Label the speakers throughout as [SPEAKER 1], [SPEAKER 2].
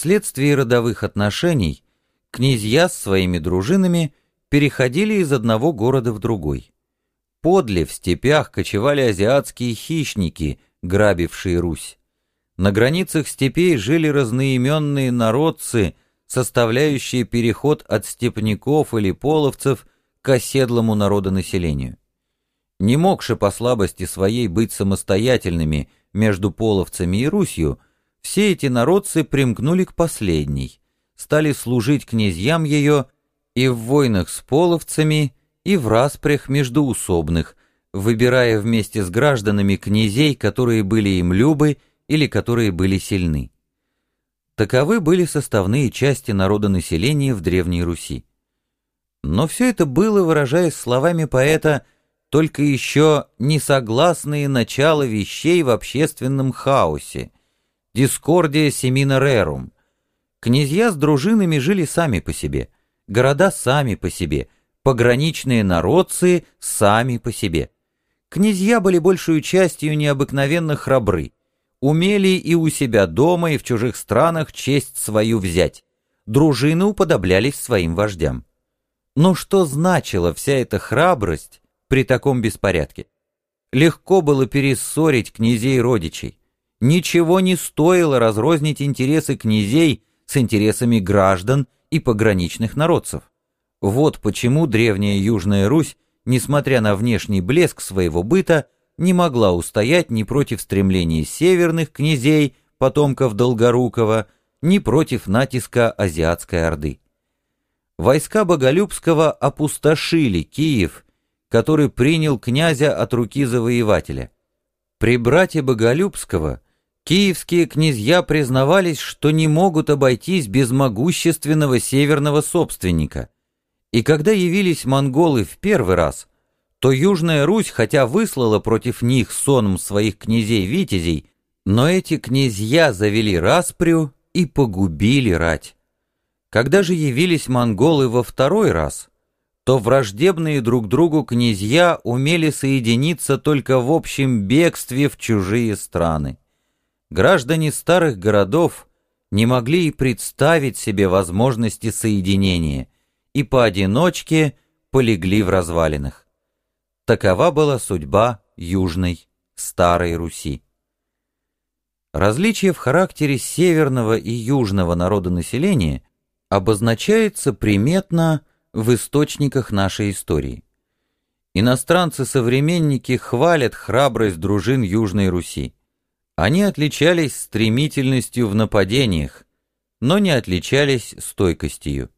[SPEAKER 1] Вследствие родовых отношений князья с своими дружинами переходили из одного города в другой. Подле в степях кочевали азиатские хищники, грабившие Русь. На границах степей жили разноименные народцы, составляющие переход от степняков или половцев к оседлому народонаселению. Не могши по слабости своей быть самостоятельными между половцами и Русью, все эти народцы примкнули к последней, стали служить князьям ее и в войнах с половцами, и в распрях междуусобных, выбирая вместе с гражданами князей, которые были им любы или которые были сильны. Таковы были составные части народонаселения в Древней Руси. Но все это было, выражаясь словами поэта, только еще несогласные начала вещей в общественном хаосе, дискордия семина рерум. Князья с дружинами жили сами по себе, города сами по себе, пограничные народцы сами по себе. Князья были большую частью необыкновенно храбры, умели и у себя дома, и в чужих странах честь свою взять. Дружины уподоблялись своим вождям. Но что значила вся эта храбрость при таком беспорядке? Легко было перессорить князей родичей. Ничего не стоило разрознить интересы князей с интересами граждан и пограничных народцев. Вот почему древняя Южная Русь, несмотря на внешний блеск своего быта, не могла устоять ни против стремлений северных князей, потомков Долгорукова, ни против натиска азиатской орды. Войска Боголюбского опустошили Киев, который принял князя от руки завоевателя. При брате Боголюбского – Киевские князья признавались, что не могут обойтись без могущественного северного собственника. И когда явились монголы в первый раз, то Южная Русь, хотя выслала против них соном своих князей-витязей, но эти князья завели распрю и погубили рать. Когда же явились монголы во второй раз, то враждебные друг другу князья умели соединиться только в общем бегстве в чужие страны. Граждане старых городов не могли и представить себе возможности соединения и поодиночке полегли в развалинах. Такова была судьба Южной, Старой Руси. Различие в характере северного и южного народонаселения обозначается приметно в источниках нашей истории. Иностранцы-современники хвалят храбрость дружин Южной Руси. Они отличались стремительностью в нападениях, но не отличались стойкостью.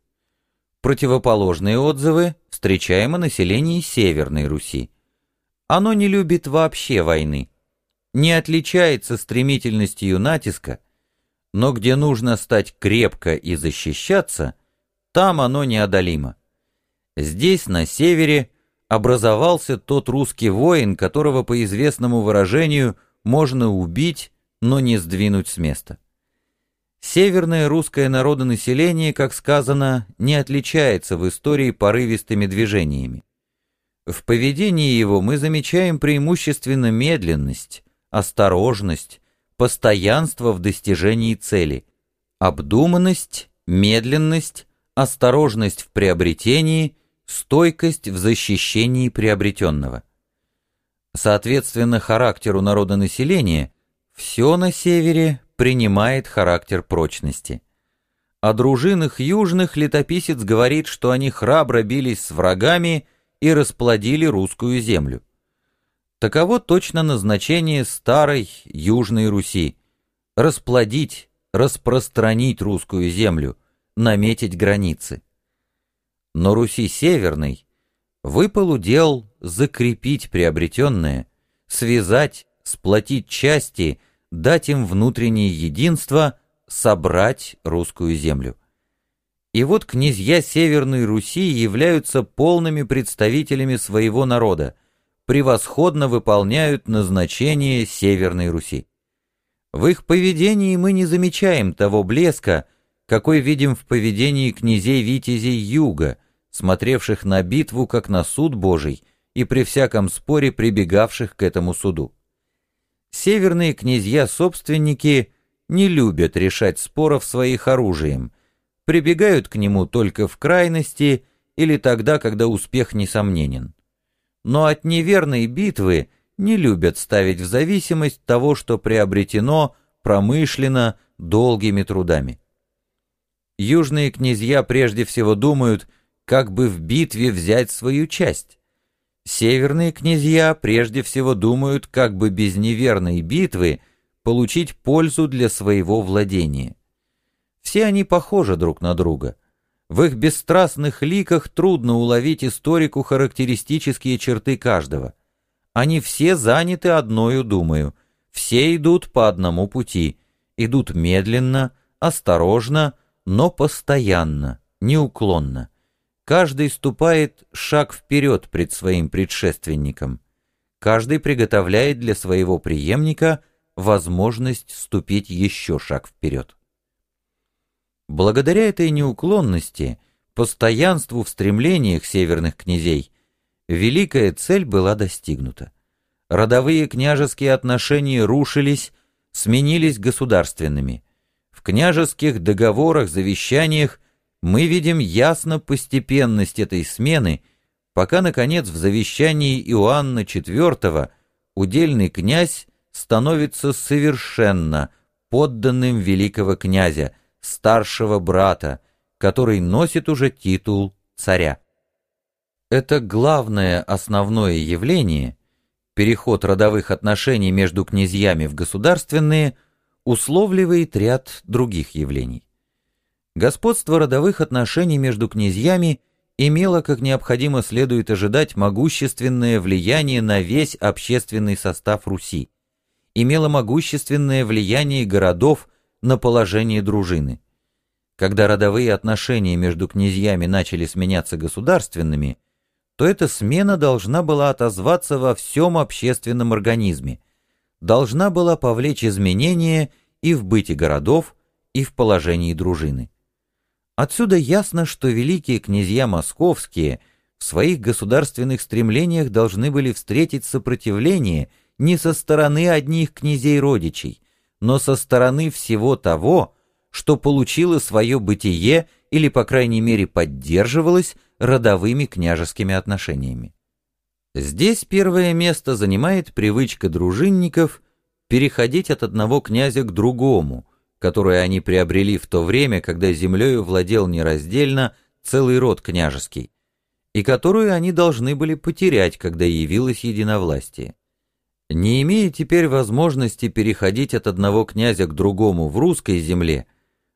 [SPEAKER 1] Противоположные отзывы встречаем о населении Северной Руси. Оно не любит вообще войны, не отличается стремительностью натиска, но где нужно стать крепко и защищаться, там оно неодолимо. Здесь, на севере, образовался тот русский воин, которого, по известному выражению, можно убить, но не сдвинуть с места. Северное русское народонаселение, как сказано, не отличается в истории порывистыми движениями. В поведении его мы замечаем преимущественно медленность, осторожность, постоянство в достижении цели, обдуманность, медленность, осторожность в приобретении, стойкость в защищении приобретенного. Соответственно характеру народонаселения, все на севере принимает характер прочности. О дружинах южных летописец говорит, что они храбро бились с врагами и расплодили русскую землю. Таково точно назначение старой Южной Руси – расплодить, распространить русскую землю, наметить границы. Но Руси Северной выпал удел закрепить приобретенное, связать, сплотить части, дать им внутреннее единство, собрать русскую землю. И вот князья Северной Руси являются полными представителями своего народа, превосходно выполняют назначение Северной Руси. В их поведении мы не замечаем того блеска, какой видим в поведении князей-витязей Юга, смотревших на битву как на суд Божий и при всяком споре прибегавших к этому суду. Северные князья-собственники не любят решать споров своих оружием, прибегают к нему только в крайности или тогда, когда успех несомненен. Но от неверной битвы не любят ставить в зависимость того, что приобретено промышленно долгими трудами. Южные князья прежде всего думают, как бы в битве взять свою часть. Северные князья прежде всего думают, как бы без неверной битвы получить пользу для своего владения. Все они похожи друг на друга. В их бесстрастных ликах трудно уловить историку характеристические черты каждого. Они все заняты одною думаю, все идут по одному пути, идут медленно, осторожно, но постоянно, неуклонно. Каждый ступает шаг вперед пред своим предшественником. Каждый приготовляет для своего преемника возможность ступить еще шаг вперед. Благодаря этой неуклонности, постоянству в стремлениях северных князей, великая цель была достигнута. Родовые княжеские отношения рушились, сменились государственными. В княжеских договорах, завещаниях мы видим ясно постепенность этой смены, пока, наконец, в завещании Иоанна IV удельный князь становится совершенно подданным великого князя, старшего брата, который носит уже титул царя. Это главное основное явление, переход родовых отношений между князьями в государственные, условливает ряд других явлений. Господство родовых отношений между князьями имело, как необходимо следует ожидать, могущественное влияние на весь общественный состав Руси, имело могущественное влияние городов на положение дружины. Когда родовые отношения между князьями начали сменяться государственными, то эта смена должна была отозваться во всем общественном организме, должна была повлечь изменения и в быте городов, и в положении дружины. Отсюда ясно, что великие князья московские в своих государственных стремлениях должны были встретить сопротивление не со стороны одних князей-родичей, но со стороны всего того, что получило свое бытие или, по крайней мере, поддерживалось родовыми княжескими отношениями. Здесь первое место занимает привычка дружинников переходить от одного князя к другому, которую они приобрели в то время, когда землею владел нераздельно целый род княжеский, и которую они должны были потерять, когда явилось единовластие. Не имея теперь возможности переходить от одного князя к другому в русской земле,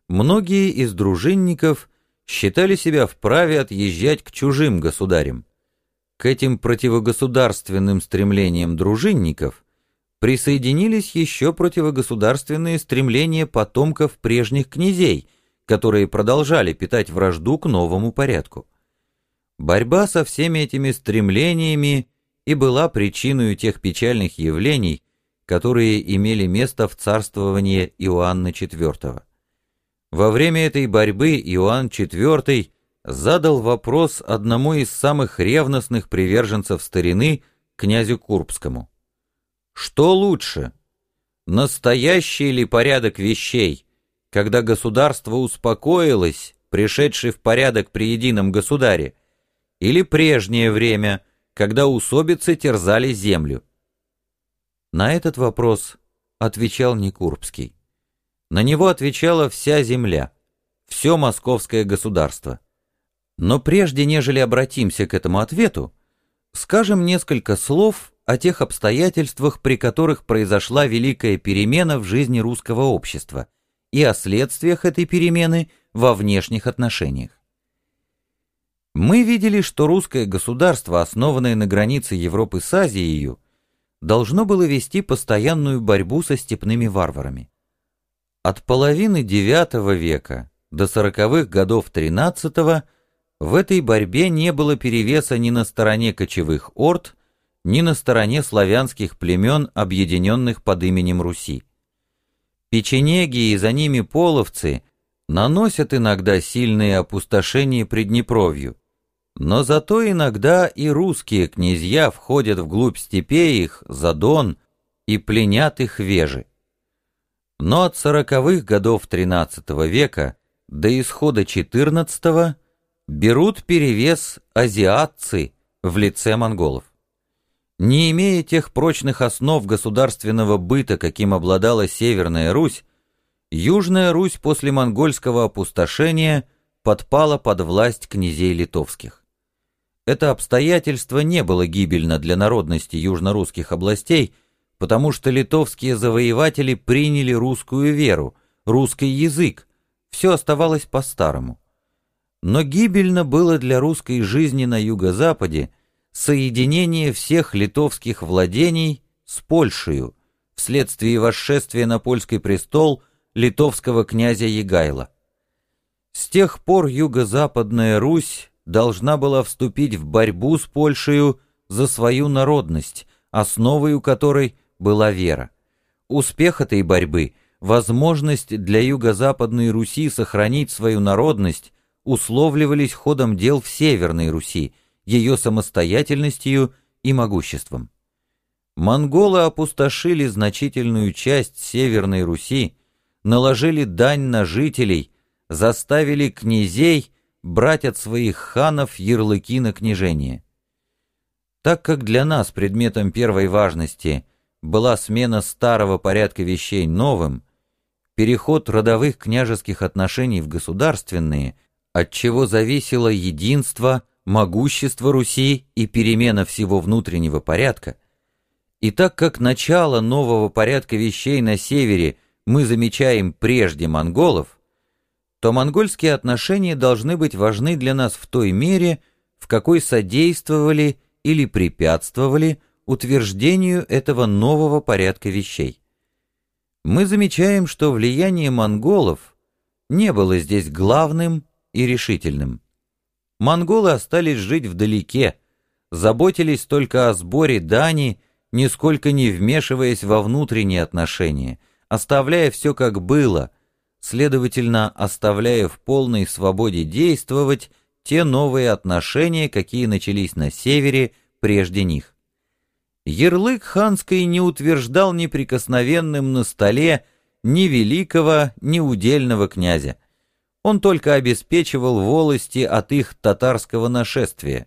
[SPEAKER 1] многие из дружинников считали себя вправе отъезжать к чужим государям. К этим противогосударственным стремлениям дружинников присоединились еще противогосударственные стремления потомков прежних князей, которые продолжали питать вражду к новому порядку. Борьба со всеми этими стремлениями и была причиной тех печальных явлений, которые имели место в царствовании Иоанна IV. Во время этой борьбы Иоанн IV задал вопрос одному из самых ревностных приверженцев старины, князю Курбскому. Что лучше? Настоящий ли порядок вещей, когда государство успокоилось, пришедший в порядок при едином государе, или прежнее время, когда усобицы терзали землю? На этот вопрос отвечал Некурбский. На него отвечала вся земля, все московское государство. Но прежде нежели обратимся к этому ответу, скажем несколько слов о тех обстоятельствах, при которых произошла великая перемена в жизни русского общества, и о следствиях этой перемены во внешних отношениях. Мы видели, что русское государство, основанное на границе Европы с Азией, должно было вести постоянную борьбу со степными варварами. От половины IX века до сороковых годов XIII в этой борьбе не было перевеса ни на стороне кочевых орд, ни на стороне славянских племен, объединенных под именем Руси. Печенеги и за ними половцы наносят иногда сильные опустошения Приднепровью, но зато иногда и русские князья входят вглубь степей их, за Дон, и пленят их вежи. Но от сороковых годов XIII века до исхода XIV берут перевес азиатцы в лице монголов. Не имея тех прочных основ государственного быта, каким обладала Северная Русь, Южная Русь после монгольского опустошения подпала под власть князей литовских. Это обстоятельство не было гибельно для народности южнорусских областей, потому что литовские завоеватели приняли русскую веру, русский язык, все оставалось по-старому. Но гибельно было для русской жизни на юго-западе соединение всех литовских владений с Польшей вследствие восшествия на польский престол литовского князя Егайла. С тех пор юго-западная Русь должна была вступить в борьбу с Польшей за свою народность, основой которой была вера. Успех этой борьбы, возможность для юго-западной Руси сохранить свою народность условливались ходом дел в Северной Руси, ее самостоятельностью и могуществом. Монголы опустошили значительную часть Северной Руси, наложили дань на жителей, заставили князей брать от своих ханов ярлыки на княжение. Так как для нас предметом первой важности была смена старого порядка вещей новым, переход родовых княжеских отношений в государственные, от чего зависело единство, могущество Руси и перемена всего внутреннего порядка, и так как начало нового порядка вещей на севере мы замечаем прежде монголов, то монгольские отношения должны быть важны для нас в той мере, в какой содействовали или препятствовали утверждению этого нового порядка вещей. Мы замечаем, что влияние монголов не было здесь главным и решительным. Монголы остались жить вдалеке, заботились только о сборе дани, нисколько не вмешиваясь во внутренние отношения, оставляя все как было, следовательно, оставляя в полной свободе действовать те новые отношения, какие начались на севере прежде них. Ярлык ханской не утверждал неприкосновенным на столе ни великого, ни удельного князя. Он только обеспечивал волости от их татарского нашествия.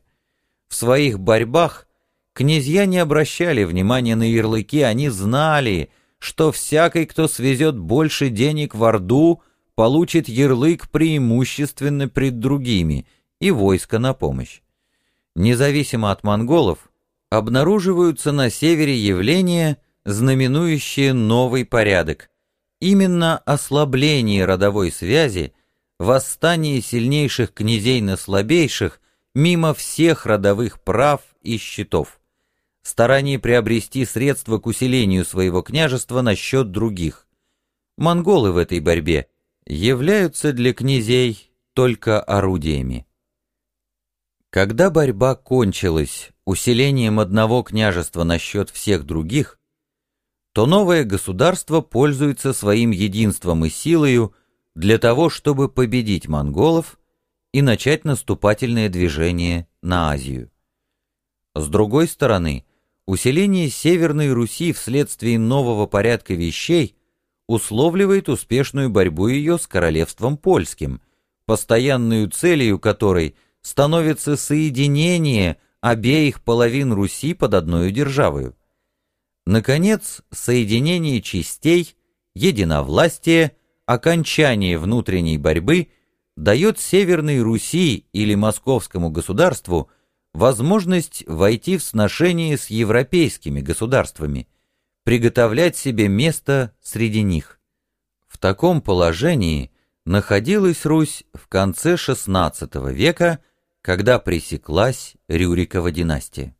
[SPEAKER 1] В своих борьбах князья не обращали внимания на ярлыки, они знали, что всякий, кто свезет больше денег в Орду, получит ярлык преимущественно пред другими и войско на помощь. Независимо от монголов, обнаруживаются на севере явления, знаменующие новый порядок. Именно ослабление родовой связи, восстание сильнейших князей на слабейших, мимо всех родовых прав и счетов старание приобрести средства к усилению своего княжества на счет других. Монголы в этой борьбе являются для князей только орудиями. Когда борьба кончилась усилением одного княжества на счет всех других, то новое государство пользуется своим единством и силою для того, чтобы победить монголов и начать наступательное движение на Азию. С другой стороны, Усиление Северной Руси вследствие нового порядка вещей условливает успешную борьбу ее с королевством польским, постоянную целью которой становится соединение обеих половин Руси под одной державою. Наконец, соединение частей, единовластие, окончание внутренней борьбы дает Северной Руси или Московскому государству – возможность войти в сношение с европейскими государствами, приготовлять себе место среди них. В таком положении находилась Русь в конце XVI века, когда пресеклась Рюрикова династия.